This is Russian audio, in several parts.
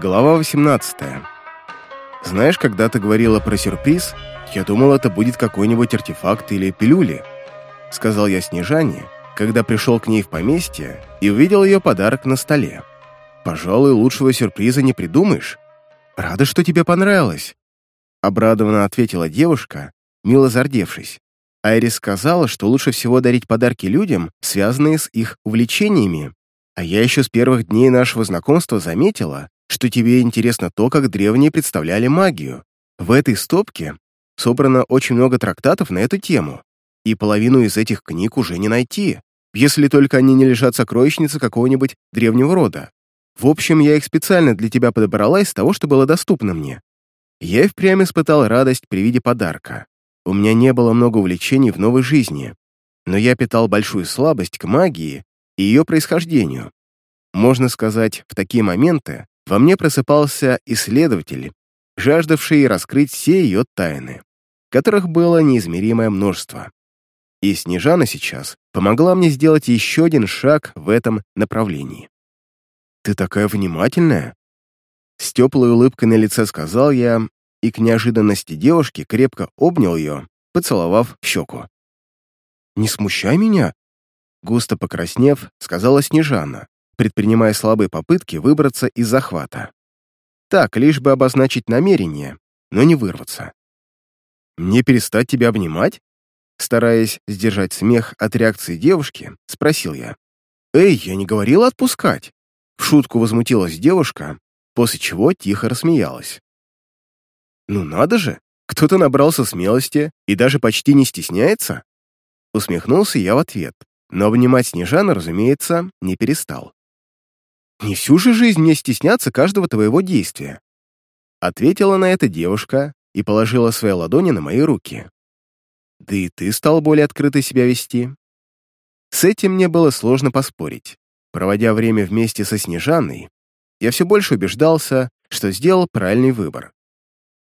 Глава 18. Знаешь, когда ты говорила про сюрприз, я думал, это будет какой-нибудь артефакт или пилюли. Сказал я Снежане, когда пришел к ней в поместье и увидел ее подарок на столе. Пожалуй, лучшего сюрприза не придумаешь. Рада, что тебе понравилось. Обрадованно ответила девушка, мило зардевшись. Айрис сказала, что лучше всего дарить подарки людям, связанные с их увлечениями. А я еще с первых дней нашего знакомства заметила, что тебе интересно то, как древние представляли магию. В этой стопке собрано очень много трактатов на эту тему, и половину из этих книг уже не найти, если только они не лежат в сокровищнице какого-нибудь древнего рода. В общем, я их специально для тебя подобрала из того, что было доступно мне. Я и впрямь испытал радость при виде подарка. У меня не было много увлечений в новой жизни, но я питал большую слабость к магии и ее происхождению. Можно сказать, в такие моменты во мне просыпался исследователь, жаждавший раскрыть все ее тайны, которых было неизмеримое множество. И Снежана сейчас помогла мне сделать еще один шаг в этом направлении. «Ты такая внимательная!» С теплой улыбкой на лице сказал я, и к неожиданности девушки крепко обнял ее, поцеловав в щеку. «Не смущай меня!» Густо покраснев, сказала Снежана, предпринимая слабые попытки выбраться из захвата. Так, лишь бы обозначить намерение, но не вырваться. «Мне перестать тебя обнимать?» Стараясь сдержать смех от реакции девушки, спросил я. «Эй, я не говорила отпускать!» В шутку возмутилась девушка, после чего тихо рассмеялась. «Ну надо же, кто-то набрался смелости и даже почти не стесняется?» Усмехнулся я в ответ, но обнимать Снежану, разумеется, не перестал. Не всю же жизнь мне стесняться каждого твоего действия. Ответила на это девушка и положила свои ладони на мои руки. Да и ты стал более открыто себя вести. С этим мне было сложно поспорить. Проводя время вместе со Снежаной, я все больше убеждался, что сделал правильный выбор.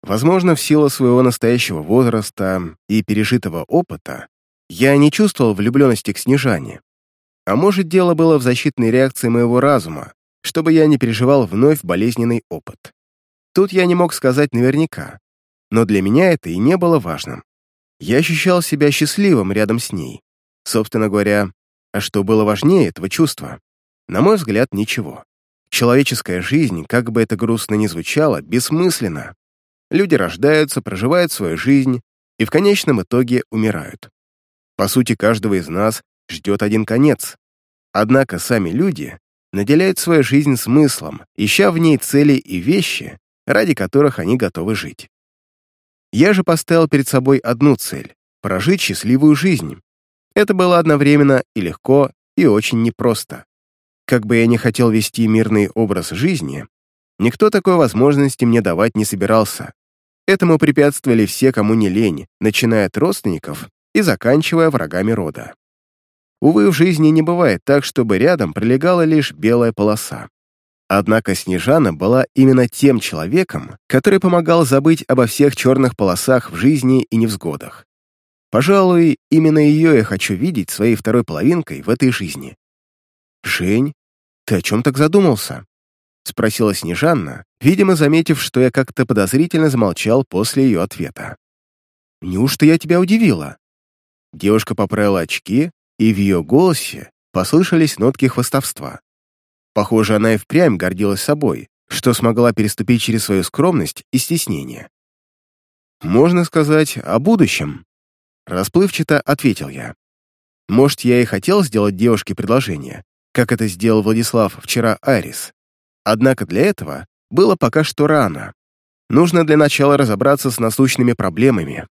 Возможно, в силу своего настоящего возраста и пережитого опыта я не чувствовал влюбленности к Снежане, а может, дело было в защитной реакции моего разума, чтобы я не переживал вновь болезненный опыт. Тут я не мог сказать наверняка, но для меня это и не было важным. Я ощущал себя счастливым рядом с ней. Собственно говоря, а что было важнее этого чувства? На мой взгляд, ничего. Человеческая жизнь, как бы это грустно ни звучало, бессмысленна. Люди рождаются, проживают свою жизнь и в конечном итоге умирают. По сути, каждого из нас ждет один конец. Однако сами люди наделяют свою жизнь смыслом, ища в ней цели и вещи, ради которых они готовы жить. Я же поставил перед собой одну цель — прожить счастливую жизнь. Это было одновременно и легко, и очень непросто. Как бы я ни хотел вести мирный образ жизни, никто такой возможности мне давать не собирался. Этому препятствовали все, кому не лень, начиная от родственников и заканчивая врагами рода. Увы, в жизни не бывает так, чтобы рядом пролегала лишь белая полоса. Однако Снежана была именно тем человеком, который помогал забыть обо всех черных полосах в жизни и невзгодах. Пожалуй, именно ее я хочу видеть своей второй половинкой в этой жизни. «Жень, ты о чем так задумался?» — спросила Снежанна, видимо, заметив, что я как-то подозрительно замолчал после ее ответа. «Неужто я тебя удивила?» Девушка поправила очки и в ее голосе послышались нотки хвостовства. Похоже, она и впрямь гордилась собой, что смогла переступить через свою скромность и стеснение. «Можно сказать, о будущем», — расплывчато ответил я. «Может, я и хотел сделать девушке предложение, как это сделал Владислав вчера Арис. Однако для этого было пока что рано. Нужно для начала разобраться с насущными проблемами.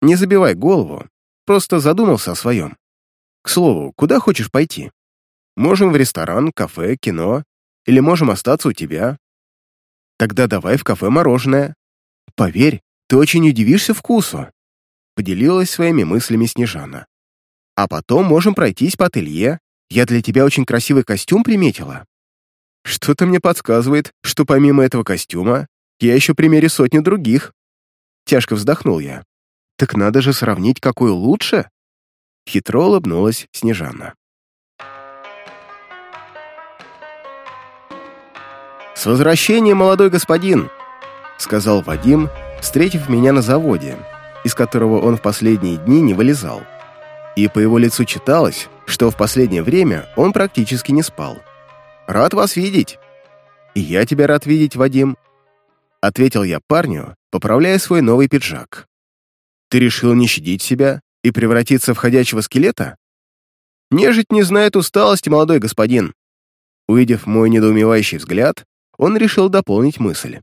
Не забивай голову, просто задумался о своем. К слову, куда хочешь пойти? Можем в ресторан, кафе, кино, или можем остаться у тебя. Тогда давай в кафе мороженое. Поверь, ты очень удивишься вкусу. Поделилась своими мыслями Снежана. А потом можем пройтись по ателье. Я для тебя очень красивый костюм приметила. Что-то мне подсказывает, что помимо этого костюма я еще примере сотни других. Тяжко вздохнул я. Так надо же сравнить, какой лучше. Хитро улыбнулась Снежана. «С возвращением, молодой господин!» — сказал Вадим, встретив меня на заводе, из которого он в последние дни не вылезал. И по его лицу читалось, что в последнее время он практически не спал. «Рад вас видеть!» «И я тебя рад видеть, Вадим!» Ответил я парню, поправляя свой новый пиджак. «Ты решил не щадить себя и превратиться в ходячего скелета?» «Нежить не знает усталости, молодой господин!» Увидев мой недоумевающий взгляд, он решил дополнить мысль.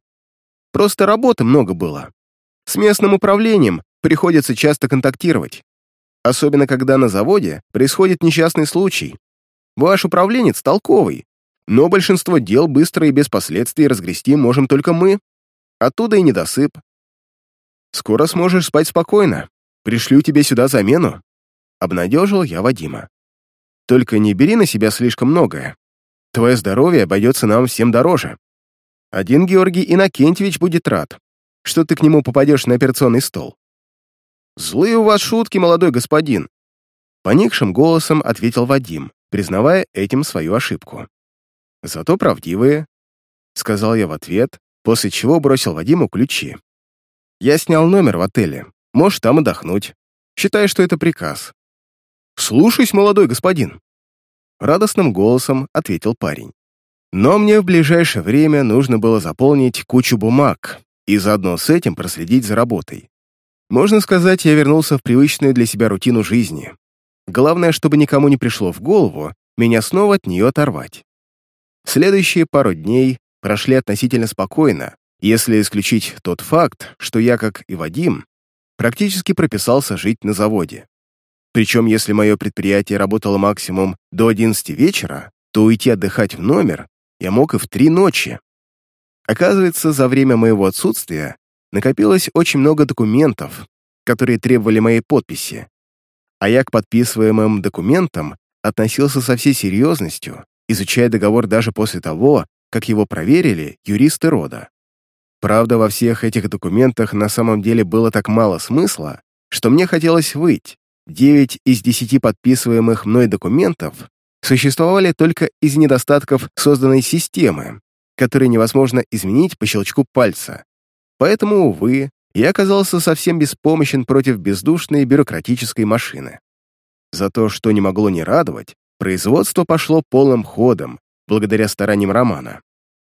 «Просто работы много было. С местным управлением приходится часто контактировать. Особенно, когда на заводе происходит несчастный случай. Ваш управленец толковый, но большинство дел быстро и без последствий разгрести можем только мы. Оттуда и недосып. Скоро сможешь спать спокойно. Пришлю тебе сюда замену. Обнадежил я Вадима. Только не бери на себя слишком многое. Твое здоровье обойдется нам всем дороже. Один Георгий Иннокентьевич будет рад, что ты к нему попадешь на операционный стол. «Злые у вас шутки, молодой господин!» Поникшим голосом ответил Вадим, признавая этим свою ошибку. «Зато правдивые», — сказал я в ответ, после чего бросил Вадиму ключи. «Я снял номер в отеле. Можешь там отдохнуть. Считай, что это приказ». «Слушаюсь, молодой господин», — радостным голосом ответил парень. Но мне в ближайшее время нужно было заполнить кучу бумаг и заодно с этим проследить за работой. Можно сказать, я вернулся в привычную для себя рутину жизни. Главное, чтобы никому не пришло в голову меня снова от нее оторвать. Следующие пару дней прошли относительно спокойно, если исключить тот факт, что я, как и Вадим, практически прописался жить на заводе. Причем, если мое предприятие работало максимум до 11 вечера, то уйти отдыхать в номер я мог и в три ночи. Оказывается, за время моего отсутствия накопилось очень много документов, которые требовали моей подписи, а я к подписываемым документам относился со всей серьезностью, изучая договор даже после того, как его проверили юристы рода. Правда, во всех этих документах на самом деле было так мало смысла, что мне хотелось выть. Девять из десяти подписываемых мной документов существовали только из недостатков созданной системы, которые невозможно изменить по щелчку пальца, Поэтому, увы, я оказался совсем беспомощен против бездушной бюрократической машины. За то, что не могло не радовать, производство пошло полным ходом, благодаря стараниям Романа.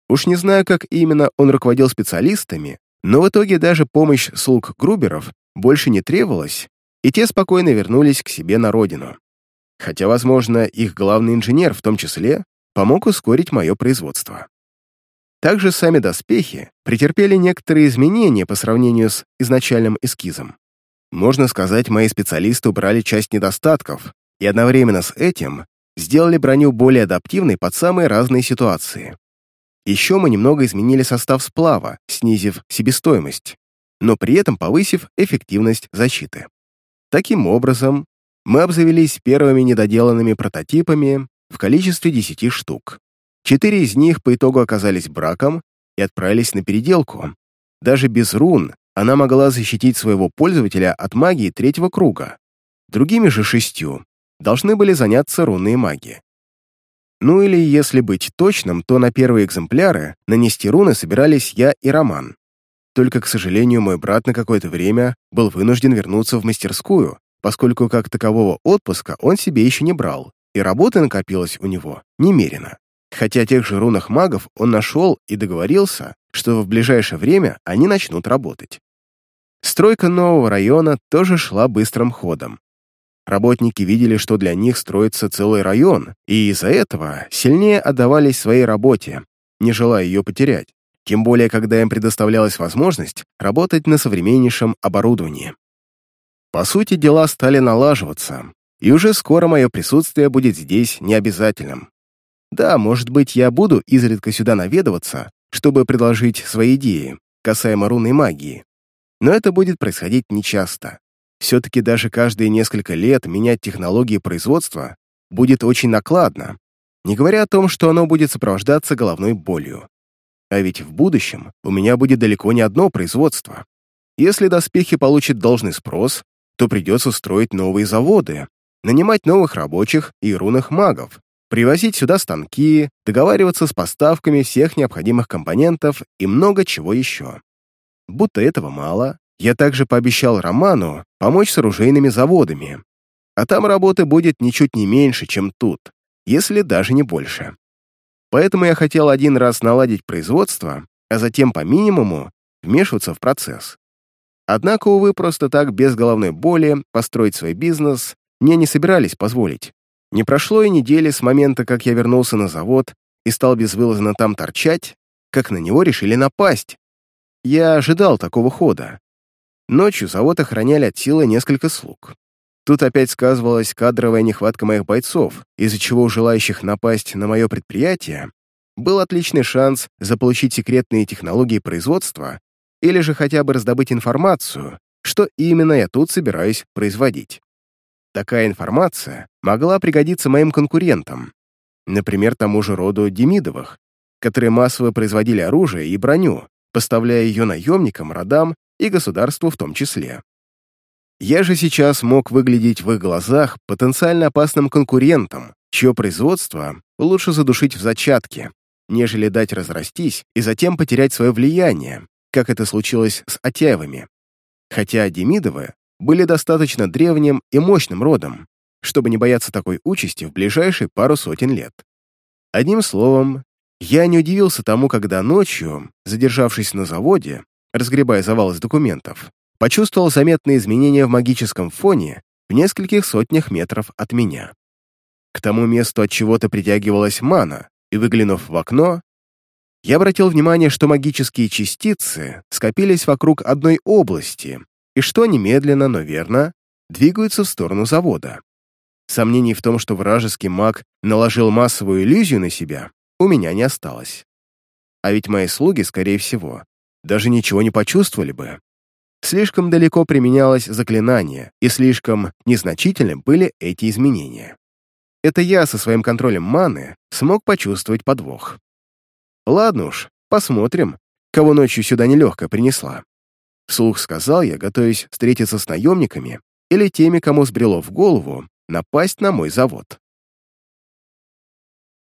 Уж не знаю, как именно он руководил специалистами, но в итоге даже помощь слуг Груберов больше не требовалась, и те спокойно вернулись к себе на родину. Хотя, возможно, их главный инженер в том числе помог ускорить мое производство. Также сами доспехи претерпели некоторые изменения по сравнению с изначальным эскизом. Можно сказать, мои специалисты убрали часть недостатков и одновременно с этим сделали броню более адаптивной под самые разные ситуации. Еще мы немного изменили состав сплава, снизив себестоимость, но при этом повысив эффективность защиты. Таким образом, мы обзавелись первыми недоделанными прототипами в количестве 10 штук. Четыре из них по итогу оказались браком и отправились на переделку. Даже без рун она могла защитить своего пользователя от магии третьего круга. Другими же шестью должны были заняться рунные маги. Ну или, если быть точным, то на первые экземпляры нанести руны собирались я и Роман. Только, к сожалению, мой брат на какое-то время был вынужден вернуться в мастерскую, поскольку как такового отпуска он себе еще не брал, и работы накопилось у него немерено хотя тех же рунах магов он нашел и договорился, что в ближайшее время они начнут работать. Стройка нового района тоже шла быстрым ходом. Работники видели, что для них строится целый район, и из-за этого сильнее отдавались своей работе, не желая ее потерять, тем более когда им предоставлялась возможность работать на современнейшем оборудовании. По сути, дела стали налаживаться, и уже скоро мое присутствие будет здесь необязательным. Да, может быть, я буду изредка сюда наведываться, чтобы предложить свои идеи касаемо рунной магии. Но это будет происходить нечасто. Все-таки даже каждые несколько лет менять технологии производства будет очень накладно, не говоря о том, что оно будет сопровождаться головной болью. А ведь в будущем у меня будет далеко не одно производство. Если доспехи получат должный спрос, то придется строить новые заводы, нанимать новых рабочих и рунных магов, привозить сюда станки, договариваться с поставками всех необходимых компонентов и много чего еще. Будто этого мало, я также пообещал Роману помочь с оружейными заводами, а там работы будет ничуть не меньше, чем тут, если даже не больше. Поэтому я хотел один раз наладить производство, а затем по минимуму вмешиваться в процесс. Однако, увы, просто так, без головной боли, построить свой бизнес мне не собирались позволить. Не прошло и недели с момента, как я вернулся на завод и стал безвылазно там торчать, как на него решили напасть. Я ожидал такого хода. Ночью завод охраняли от силы несколько слуг. Тут опять сказывалась кадровая нехватка моих бойцов, из-за чего у желающих напасть на мое предприятие был отличный шанс заполучить секретные технологии производства или же хотя бы раздобыть информацию, что именно я тут собираюсь производить. Такая информация могла пригодиться моим конкурентам, например, тому же роду Демидовых, которые массово производили оружие и броню, поставляя ее наемникам, родам и государству в том числе. Я же сейчас мог выглядеть в их глазах потенциально опасным конкурентом, чье производство лучше задушить в зачатке, нежели дать разрастись и затем потерять свое влияние, как это случилось с Атяевыми. Хотя Демидовы были достаточно древним и мощным родом, чтобы не бояться такой участи в ближайшие пару сотен лет. Одним словом, я не удивился тому, когда ночью, задержавшись на заводе, разгребая завал из документов, почувствовал заметные изменения в магическом фоне в нескольких сотнях метров от меня. К тому месту от чего-то притягивалась мана, и, выглянув в окно, я обратил внимание, что магические частицы скопились вокруг одной области и что немедленно, но верно, двигаются в сторону завода. Сомнений в том, что вражеский маг наложил массовую иллюзию на себя, у меня не осталось. А ведь мои слуги, скорее всего, даже ничего не почувствовали бы. Слишком далеко применялось заклинание, и слишком незначительны были эти изменения. Это я со своим контролем маны смог почувствовать подвох. Ладно уж, посмотрим, кого ночью сюда нелегко принесла. Вслух сказал я, готовясь встретиться с наемниками или теми, кому сбрело в голову напасть на мой завод.